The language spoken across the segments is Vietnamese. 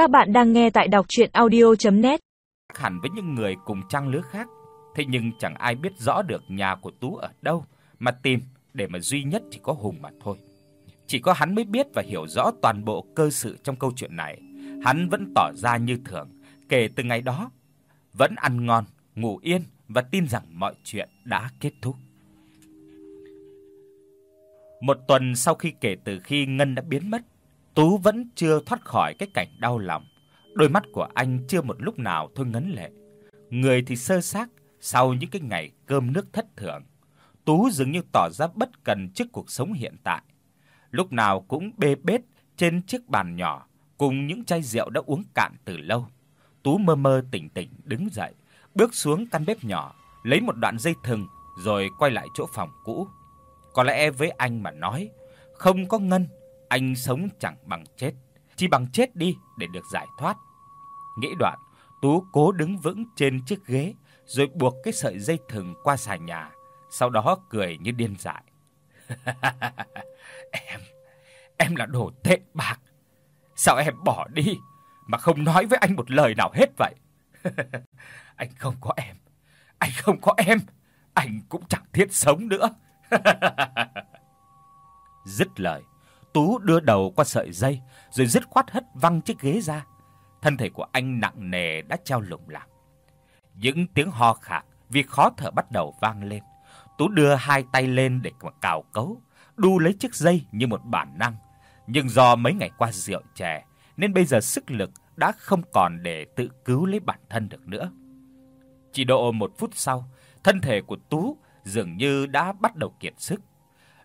Các bạn đang nghe tại đọc audio net Hẳn với những người cùng trang lứa khác, thế nhưng chẳng ai biết rõ được nhà của Tú ở đâu mà tìm để mà duy nhất chỉ có Hùng mà thôi. Chỉ có hắn mới biết và hiểu rõ toàn bộ cơ sự trong câu chuyện này. Hắn vẫn tỏ ra như thường, kể từ ngày đó vẫn ăn ngon, ngủ yên và tin rằng mọi chuyện đã kết thúc. Một tuần sau khi kể từ khi Ngân đã biến mất, Tú vẫn chưa thoát khỏi cái cảnh đau lòng. Đôi mắt của anh chưa một lúc nào thôi ngấn lệ. Người thì sơ xác sau những cái ngày cơm nước thất thường. Tú dường như tỏ ra bất cần trước cuộc sống hiện tại. Lúc nào cũng bê bết trên chiếc bàn nhỏ cùng những chai rượu đã uống cạn từ lâu. Tú mơ mơ tỉnh tỉnh đứng dậy, bước xuống căn bếp nhỏ, lấy một đoạn dây thừng rồi quay lại chỗ phòng cũ. Có lẽ với anh mà nói, không có ngân, anh sống chẳng bằng chết, chỉ bằng chết đi để được giải thoát. Nghĩ đoạn, Tú cố đứng vững trên chiếc ghế rồi buộc cái sợi dây thừng qua xà nhà, sau đó cười như điên dại. em, em là đồ tệ bạc. Sao em bỏ đi mà không nói với anh một lời nào hết vậy? anh không có em, anh không có em, anh cũng chẳng thiết sống nữa. Dứt lời, Tú đưa đầu qua sợi dây, rồi dứt khoát hất văng chiếc ghế ra. Thân thể của anh nặng nề đã treo lủng lẳng. Những tiếng ho khạc vì khó thở bắt đầu vang lên. Tú đưa hai tay lên để mà cào cấu, đu lấy chiếc dây như một bản năng, nhưng do mấy ngày qua rượu chè nên bây giờ sức lực đã không còn để tự cứu lấy bản thân được nữa. Chỉ độ một phút sau, thân thể của Tú dường như đã bắt đầu kiệt sức.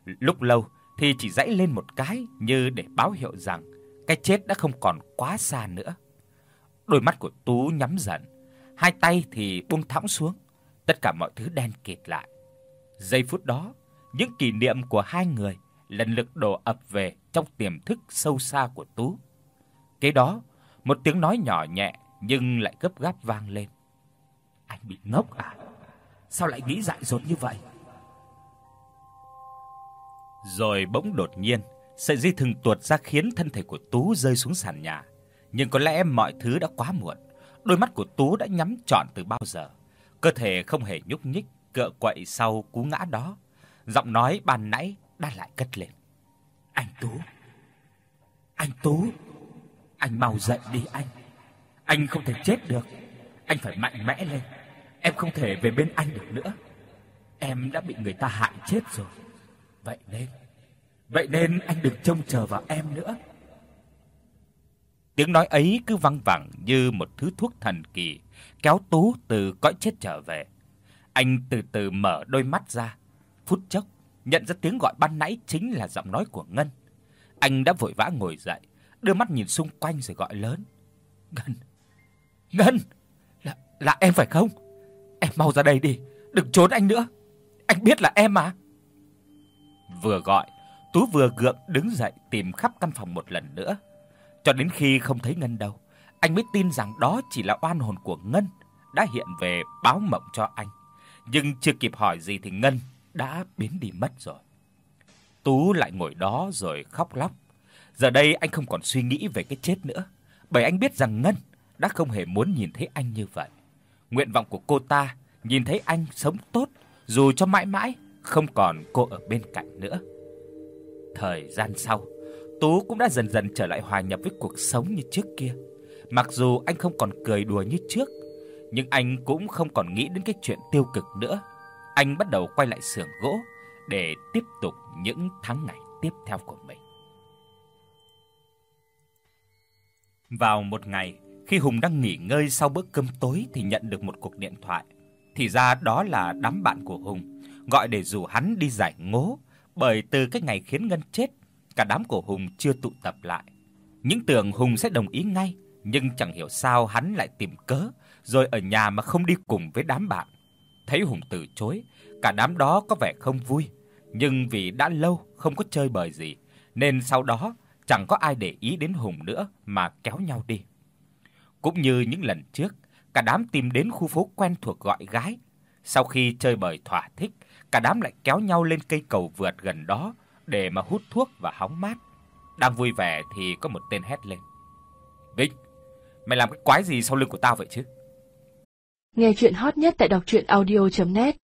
Lúc lâu thì chỉ dãy lên một cái như để báo hiệu rằng cái chết đã không còn quá xa nữa. Đôi mắt của Tú nhắm dần, hai tay thì buông thõng xuống, tất cả mọi thứ đen kịt lại. Giây phút đó, những kỷ niệm của hai người lần lượt đổ ập về trong tiềm thức sâu xa của Tú. Kế đó, một tiếng nói nhỏ nhẹ nhưng lại gấp gáp vang lên. Anh bị ngốc à? Sao lại nghĩ dại dột như vậy? Rồi bỗng đột nhiên, sợi dây thừng tuột ra khiến thân thể của Tú rơi xuống sàn nhà. Nhưng có lẽ mọi thứ đã quá muộn. Đôi mắt của Tú đã nhắm trọn từ bao giờ. Cơ thể không hề nhúc nhích, cựa quậy sau cú ngã đó. Giọng nói ban nãy đã lại cất lên. "Anh Tú, anh Tú, anh mau dậy đi anh. Anh không thể chết được. Anh phải mạnh mẽ lên. Em không thể về bên anh được nữa. Em đã bị người ta hại chết rồi." Vậy nên, vậy nên anh đừng trông chờ vào em nữa. Tiếng nói ấy cứ vang vẳng như một thứ thuốc thần kỳ, kéo Tú từ cõi chết trở về. Anh từ từ mở đôi mắt ra, phút chốc nhận ra tiếng gọi ban nãy chính là giọng nói của Ngân. Anh đã vội vã ngồi dậy, đưa mắt nhìn xung quanh rồi gọi lớn. "Ngân! Ngân! Là là em phải không? Em mau ra đây đi, đừng trốn anh nữa. Anh biết là em mà." Vừa gọi, Tú vừa gượng đứng dậy tìm khắp căn phòng một lần nữa, cho đến khi không thấy Ngân đâu, anh mới tin rằng đó chỉ là oan hồn của Ngân đã hiện về báo mộng cho anh. Nhưng chưa kịp hỏi gì thì Ngân đã biến đi mất rồi. Tú lại ngồi đó rồi khóc lóc. Giờ đây anh không còn suy nghĩ về cái chết nữa, bởi anh biết rằng Ngân đã không hề muốn nhìn thấy anh như vậy. Nguyện vọng của cô ta nhìn thấy anh sống tốt dù cho mãi mãi không còn cô ở bên cạnh nữa. Thời gian sau, Tú cũng đã dần dần trở lại hòa nhập với cuộc sống như trước kia. Mặc dù anh không còn cười đùa như trước, nhưng anh cũng không còn nghĩ đến cái chuyện tiêu cực nữa. Anh bắt đầu quay lại xưởng gỗ để tiếp tục những tháng ngày tiếp theo của mình. Vào một ngày, khi Hùng đang nghỉ ngơi sau bữa cơm tối thì nhận được một cuộc điện thoại. Thì ra đó là đám bạn của Hùng gọi để rủ hắn đi giải ngố, bởi từ cái ngày khiến Ngân chết, cả đám của Hùng chưa tụ tập lại. Những tưởng Hùng sẽ đồng ý ngay, nhưng chẳng hiểu sao hắn lại tìm cớ rồi ở nhà mà không đi cùng với đám bạn. Thấy Hùng từ chối, cả đám đó có vẻ không vui, nhưng vì đã lâu không có chơi bời gì, nên sau đó chẳng có ai để ý đến Hùng nữa mà kéo nhau đi. Cũng như những lần trước, cả đám tìm đến khu phố quen thuộc gọi gái. Sau khi chơi bời thỏa thích, cả đám lại kéo nhau lên cây cầu vượt gần đó để mà hút thuốc và hóng mát. Đang vui vẻ thì có một tên hét lên. "Vinh, Mày làm cái quái gì sau lưng của tao vậy chứ? Nghe chuyện hot nhất tại đọc audio net